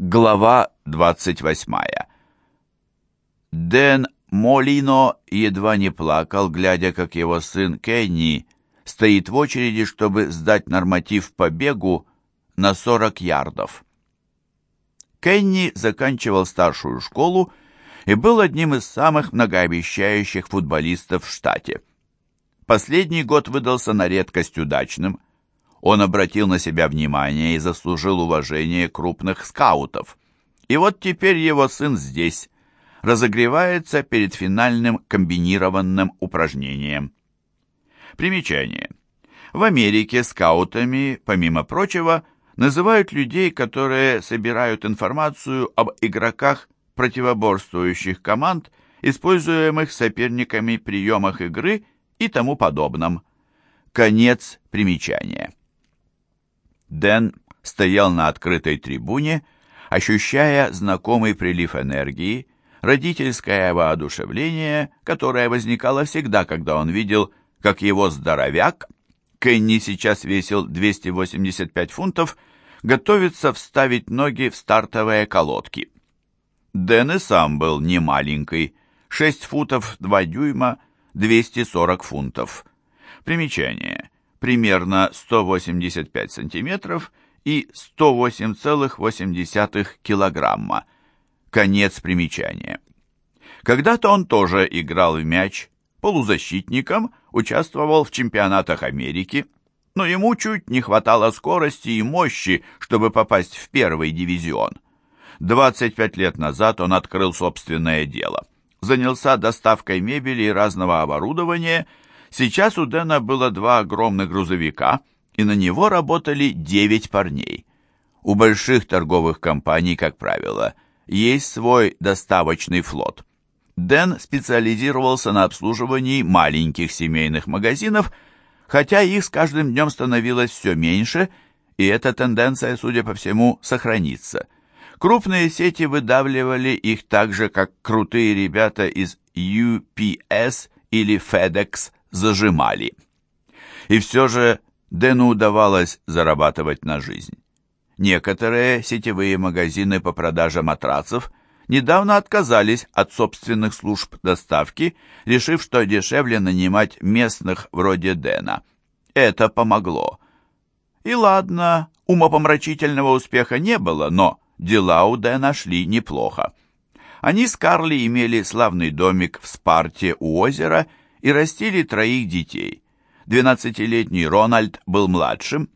Глава 28. Дэн Молино едва не плакал, глядя, как его сын Кенни стоит в очереди, чтобы сдать норматив по бегу на 40 ярдов. Кенни заканчивал старшую школу и был одним из самых многообещающих футболистов в штате. Последний год выдался на редкость удачным – он обратил на себя внимание и заслужил уважение крупных скаутов. И вот теперь его сын здесь, разогревается перед финальным комбинированным упражнением. Примечание. В Америке скаутами, помимо прочего, называют людей, которые собирают информацию об игроках противоборствующих команд, используемых соперниками приемах игры и тому подобном. Конец примечания. Дэн стоял на открытой трибуне, ощущая знакомый прилив энергии, родительское воодушевление, которое возникало всегда, когда он видел, как его здоровяк, Кенни сейчас весил 285 фунтов, готовится вставить ноги в стартовые колодки. Дэн и сам был не маленький, 6 футов 2 дюйма, 240 фунтов. Примечание примерно 185 сантиметров и 108,8 килограмма. Конец примечания. Когда-то он тоже играл в мяч, полузащитником, участвовал в чемпионатах Америки, но ему чуть не хватало скорости и мощи, чтобы попасть в первый дивизион. 25 лет назад он открыл собственное дело. Занялся доставкой мебели и разного оборудования – Сейчас у Дэна было два огромных грузовика, и на него работали девять парней. У больших торговых компаний, как правило, есть свой доставочный флот. Дэн специализировался на обслуживании маленьких семейных магазинов, хотя их с каждым днем становилось все меньше, и эта тенденция, судя по всему, сохранится. Крупные сети выдавливали их так же, как крутые ребята из UPS или FedEx зажимали. И все же Дэну удавалось зарабатывать на жизнь. Некоторые сетевые магазины по продаже матрацев недавно отказались от собственных служб доставки, решив, что дешевле нанимать местных вроде Дэна. Это помогло. И ладно, умопомрачительного успеха не было, но дела у Дэна шли неплохо. Они с Карли имели славный домик в Спарте у озера и растили троих детей. Двенадцатилетний Рональд был младшим.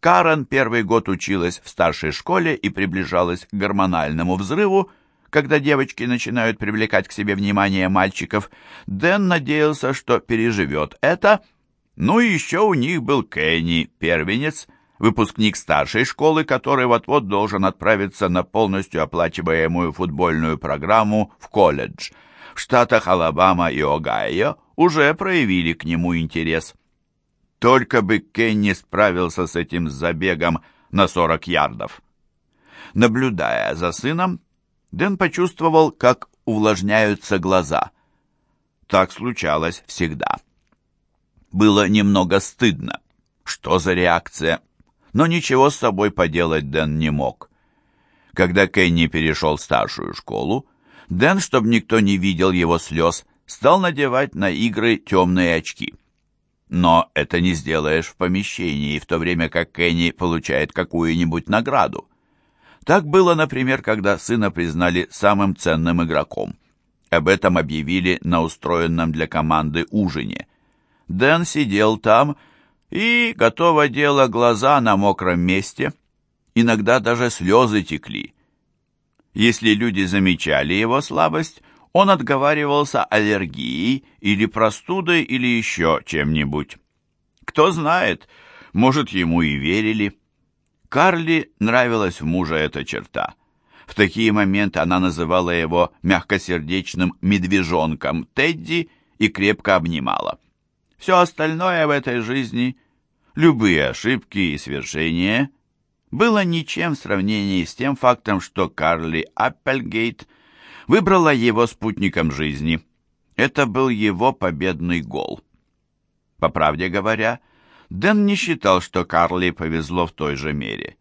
Карен первый год училась в старшей школе и приближалась к гормональному взрыву, когда девочки начинают привлекать к себе внимание мальчиков. Дэн надеялся, что переживет это. Ну и еще у них был Кенни, первенец, выпускник старшей школы, который вот-вот должен отправиться на полностью оплачиваемую футбольную программу в колледж. В штатах Алабама и Огайо уже проявили к нему интерес. Только бы Кенни справился с этим забегом на 40 ярдов. Наблюдая за сыном, Дэн почувствовал, как увлажняются глаза. Так случалось всегда. Было немного стыдно. Что за реакция? Но ничего с собой поделать Дэн не мог. Когда Кенни перешел в старшую школу, Дэн, чтобы никто не видел его слез, стал надевать на игры темные очки. Но это не сделаешь в помещении, в то время как Кенни получает какую-нибудь награду. Так было, например, когда сына признали самым ценным игроком. Об этом объявили на устроенном для команды ужине. Дэн сидел там и, готово дело, глаза на мокром месте. Иногда даже слезы текли. Если люди замечали его слабость, он отговаривался аллергией или простудой или еще чем-нибудь. Кто знает, может, ему и верили. Карли нравилась в мужа эта черта. В такие моменты она называла его мягкосердечным медвежонком Тедди и крепко обнимала. Все остальное в этой жизни, любые ошибки и свершения, было ничем в сравнении с тем фактом, что Карли Аппельгейт – выбрала его спутником жизни. Это был его победный гол. По правде говоря, Дэн не считал, что Карли повезло в той же мере.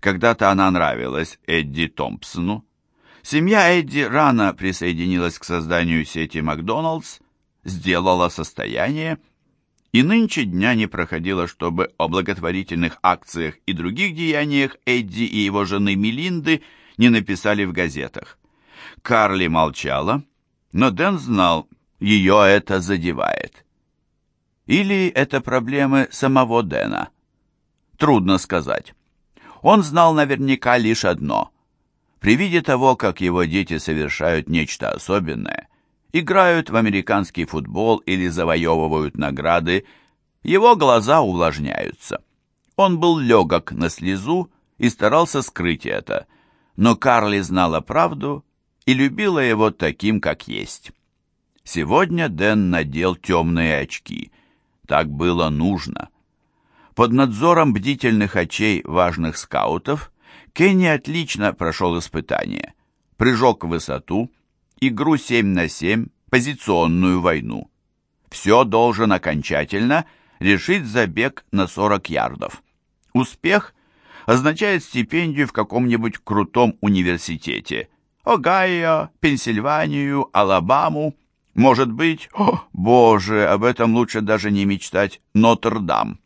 Когда-то она нравилась Эдди Томпсону. Семья Эдди рано присоединилась к созданию сети Макдоналдс, сделала состояние, и нынче дня не проходило, чтобы о благотворительных акциях и других деяниях Эдди и его жены Мелинды не написали в газетах. Карли молчала, но Дэн знал, ее это задевает. Или это проблемы самого Дэна? Трудно сказать. Он знал наверняка лишь одно. При виде того, как его дети совершают нечто особенное, играют в американский футбол или завоевывают награды, его глаза увлажняются. Он был легок на слезу и старался скрыть это, но Карли знала правду и любила его таким, как есть. Сегодня Дэн надел темные очки. Так было нужно. Под надзором бдительных очей важных скаутов Кенни отлично прошел испытание. Прыжок в высоту, игру 7 на 7, позиционную войну. Все должен окончательно решить забег на 40 ярдов. Успех означает стипендию в каком-нибудь крутом университете. Огайо, Пенсильванию, Алабаму. Может быть, о, боже, об этом лучше даже не мечтать, Нотр-Дам.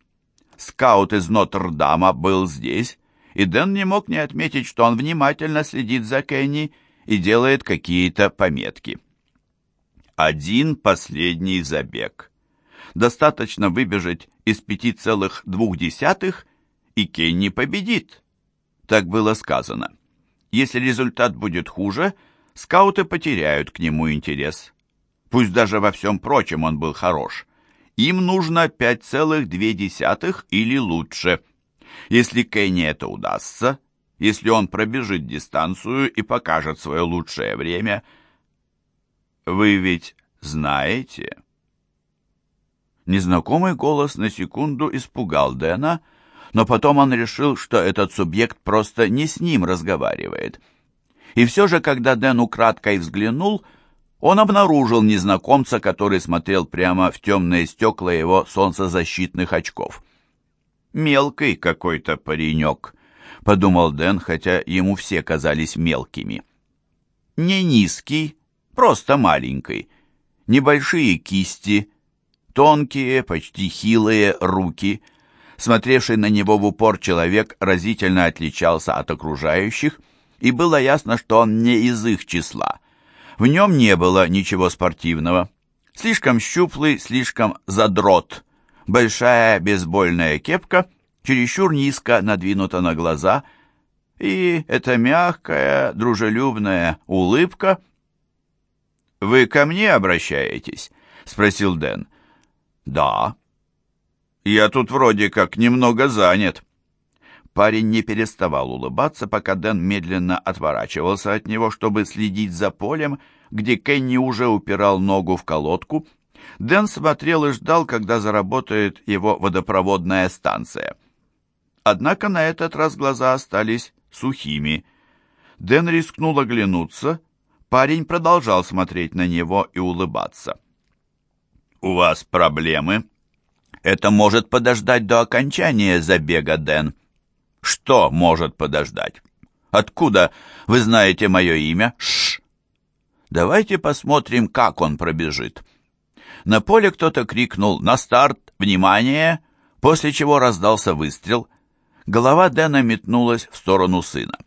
Скаут из Нотр-Дама был здесь, и Дэн не мог не отметить, что он внимательно следит за Кенни и делает какие-то пометки. Один последний забег. Достаточно выбежать из пяти целых двух десятых, и Кенни победит. Так было сказано. Если результат будет хуже, скауты потеряют к нему интерес. Пусть даже во всем прочем он был хорош. Им нужно 5,2 или лучше. Если Кенни это удастся, если он пробежит дистанцию и покажет свое лучшее время. Вы ведь знаете? Незнакомый голос на секунду испугал Дэна, но потом он решил, что этот субъект просто не с ним разговаривает. И все же, когда Дэн украдкой взглянул, он обнаружил незнакомца, который смотрел прямо в темные стекла его солнцезащитных очков. «Мелкий какой-то паренек», — подумал Дэн, хотя ему все казались мелкими. «Не низкий, просто маленький. Небольшие кисти, тонкие, почти хилые руки». Смотревший на него в упор человек разительно отличался от окружающих, и было ясно, что он не из их числа. В нем не было ничего спортивного. Слишком щуплый, слишком задрот. Большая бейсбольная кепка, чересчур низко надвинута на глаза, и эта мягкая, дружелюбная улыбка. «Вы ко мне обращаетесь?» — спросил Дэн. «Да», я тут вроде как немного занят». Парень не переставал улыбаться, пока Дэн медленно отворачивался от него, чтобы следить за полем, где Кенни уже упирал ногу в колодку. Дэн смотрел и ждал, когда заработает его водопроводная станция. Однако на этот раз глаза остались сухими. Дэн рискнул оглянуться. Парень продолжал смотреть на него и улыбаться. «У вас проблемы?» Это может подождать до окончания забега, Дэн. Что может подождать? Откуда вы знаете мое имя? Шш. Давайте посмотрим, как он пробежит. На поле кто-то крикнул «На старт! Внимание!», после чего раздался выстрел. Голова Дэна метнулась в сторону сына.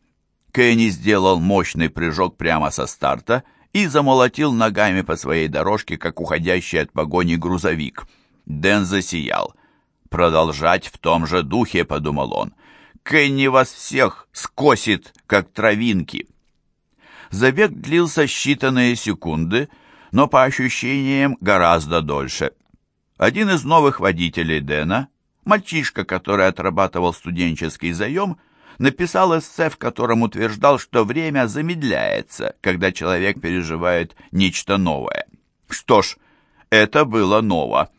Кенни сделал мощный прыжок прямо со старта и замолотил ногами по своей дорожке, как уходящий от погони грузовик – Дэн засиял. «Продолжать в том же духе», — подумал он. «Кенни вас всех скосит, как травинки». Забег длился считанные секунды, но по ощущениям гораздо дольше. Один из новых водителей Дэна, мальчишка, который отрабатывал студенческий заем, написал эссе, в котором утверждал, что время замедляется, когда человек переживает нечто новое. Что ж, это было ново.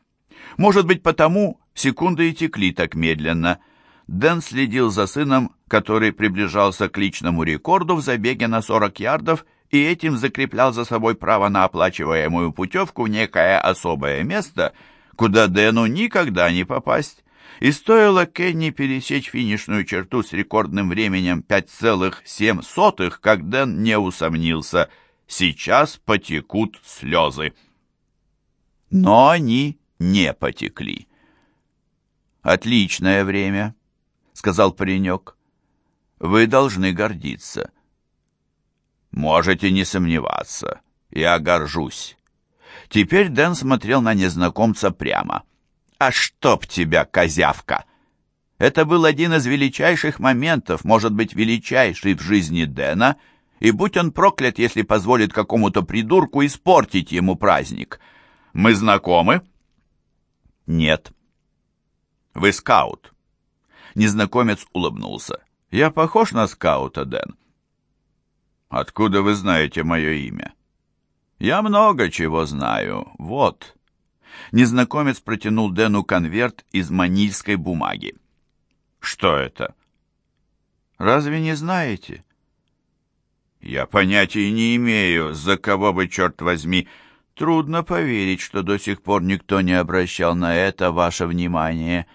Может быть, потому секунды и текли так медленно. Дэн следил за сыном, который приближался к личному рекорду в забеге на 40 ярдов и этим закреплял за собой право на оплачиваемую путевку в некое особое место, куда Дэну никогда не попасть. И стоило Кенни пересечь финишную черту с рекордным временем 5,7, как Дэн не усомнился. Сейчас потекут слезы. Но они не потекли. «Отличное время», — сказал паренек. «Вы должны гордиться». «Можете не сомневаться. Я горжусь». Теперь Дэн смотрел на незнакомца прямо. «А чтоб тебя, козявка!» Это был один из величайших моментов, может быть, величайший в жизни Дэна, и будь он проклят, если позволит какому-то придурку испортить ему праздник. «Мы знакомы?» «Нет». «Вы скаут?» Незнакомец улыбнулся. «Я похож на скаута, Дэн?» «Откуда вы знаете мое имя?» «Я много чего знаю. Вот». Незнакомец протянул Дэну конверт из манильской бумаги. «Что это?» «Разве не знаете?» «Я понятия не имею, за кого бы, черт возьми...» Трудно поверить, что до сих пор никто не обращал на это ваше внимание.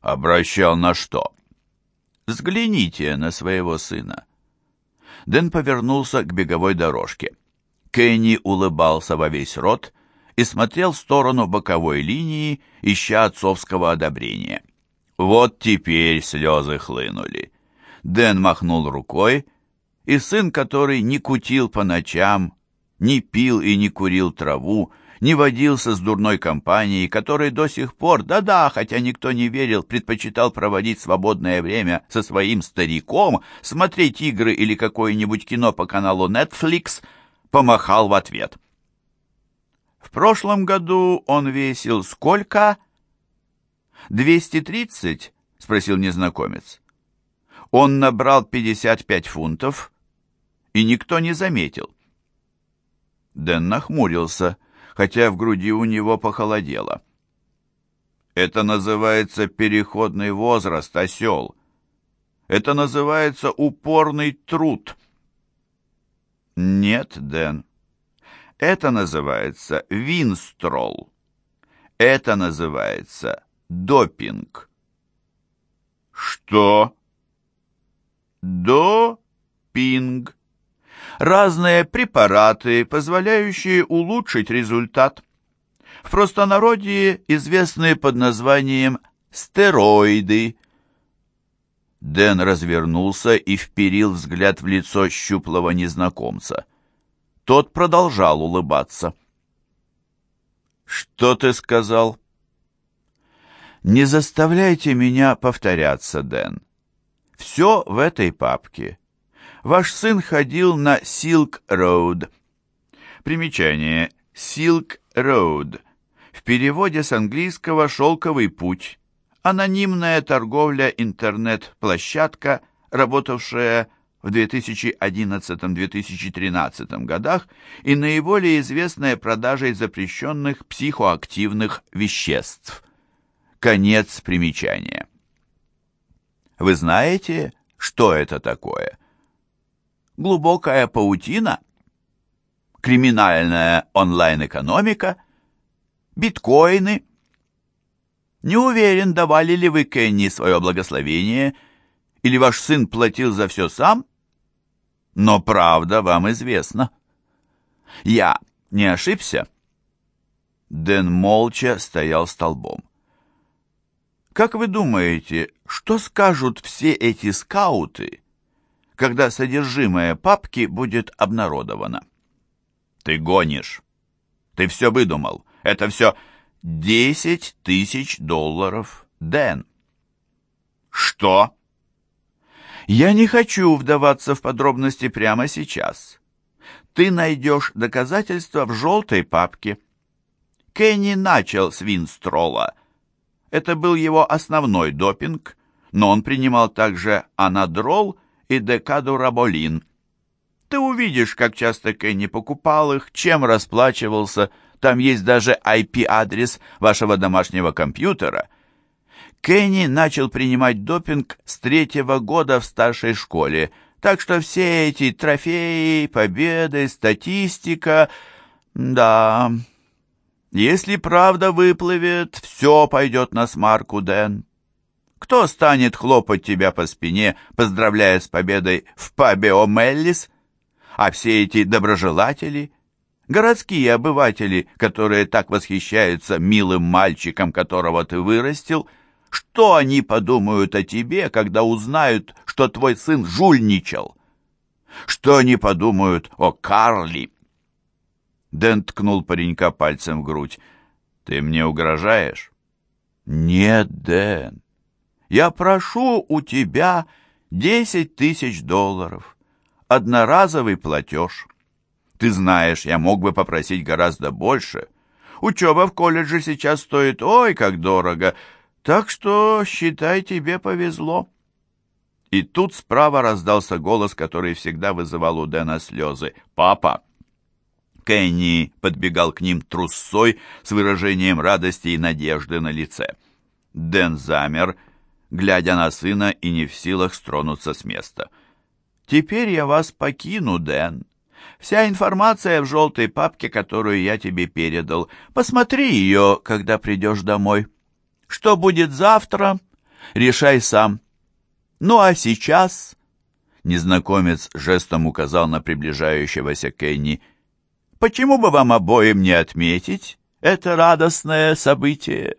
Обращал на что? Взгляните на своего сына. Дэн повернулся к беговой дорожке. Кенни улыбался во весь рот и смотрел в сторону боковой линии, ища отцовского одобрения. Вот теперь слезы хлынули. Дэн махнул рукой, и сын, который не кутил по ночам, не пил и не курил траву, не водился с дурной компанией, который до сих пор, да-да, хотя никто не верил, предпочитал проводить свободное время со своим стариком, смотреть игры или какое-нибудь кино по каналу Netflix, помахал в ответ. В прошлом году он весил сколько? «Двести тридцать?» — спросил незнакомец. Он набрал пятьдесят пять фунтов, и никто не заметил. Дэн нахмурился, хотя в груди у него похолодело. «Это называется переходный возраст, осел. Это называется упорный труд». «Нет, Дэн. Это называется винстрол. Это называется допинг». «Что?» «Допинг разные препараты, позволяющие улучшить результат. В простонародье известные под названием стероиды. Дэн развернулся и вперил взгляд в лицо щуплого незнакомца. Тот продолжал улыбаться. «Что ты сказал?» «Не заставляйте меня повторяться, Дэн. Все в этой папке. Ваш сын ходил на Silk Road. Примечание. Silk Road. В переводе с английского «шелковый путь». Анонимная торговля интернет-площадка, работавшая в 2011-2013 годах и наиболее известная продажей запрещенных психоактивных веществ. Конец примечания. Вы знаете, что это такое? глубокая паутина, криминальная онлайн-экономика, биткоины. Не уверен, давали ли вы Кенни свое благословение, или ваш сын платил за все сам, но правда вам известна. Я не ошибся?» Дэн молча стоял столбом. «Как вы думаете, что скажут все эти скауты, когда содержимое папки будет обнародовано. Ты гонишь. Ты все выдумал. Это все десять тысяч долларов, Дэн. Что? Я не хочу вдаваться в подробности прямо сейчас. Ты найдешь доказательства в желтой папке. Кенни начал с Винстрола. Это был его основной допинг, но он принимал также анадрол и декадураболин. Ты увидишь, как часто Кенни покупал их, чем расплачивался. Там есть даже IP-адрес вашего домашнего компьютера. Кенни начал принимать допинг с третьего года в старшей школе, так что все эти трофеи, победы, статистика... Да, Если правда выплывет, все пойдет на смарку, Дэн. Кто станет хлопать тебя по спине, поздравляя с победой в пабе О'Меллис? А все эти доброжелатели, городские обыватели, которые так восхищаются милым мальчиком, которого ты вырастил, что они подумают о тебе, когда узнают, что твой сын жульничал? Что они подумают о Карли?» Дэн ткнул паренька пальцем в грудь. «Ты мне угрожаешь?» «Нет, Дэн, я прошу у тебя десять тысяч долларов. Одноразовый платеж. Ты знаешь, я мог бы попросить гораздо больше. Учеба в колледже сейчас стоит ой, как дорого, так что, считай, тебе повезло». И тут справа раздался голос, который всегда вызывал у Дэна слезы. «Папа!» Кенни подбегал к ним трусцой с выражением радости и надежды на лице. Дэн замер, глядя на сына и не в силах стронуться с места. «Теперь я вас покину, Дэн. Вся информация в желтой папке, которую я тебе передал. Посмотри ее, когда придешь домой. Что будет завтра, решай сам. Ну а сейчас...» Незнакомец жестом указал на приближающегося Кенни – Почему бы вам обоим не отметить это радостное событие?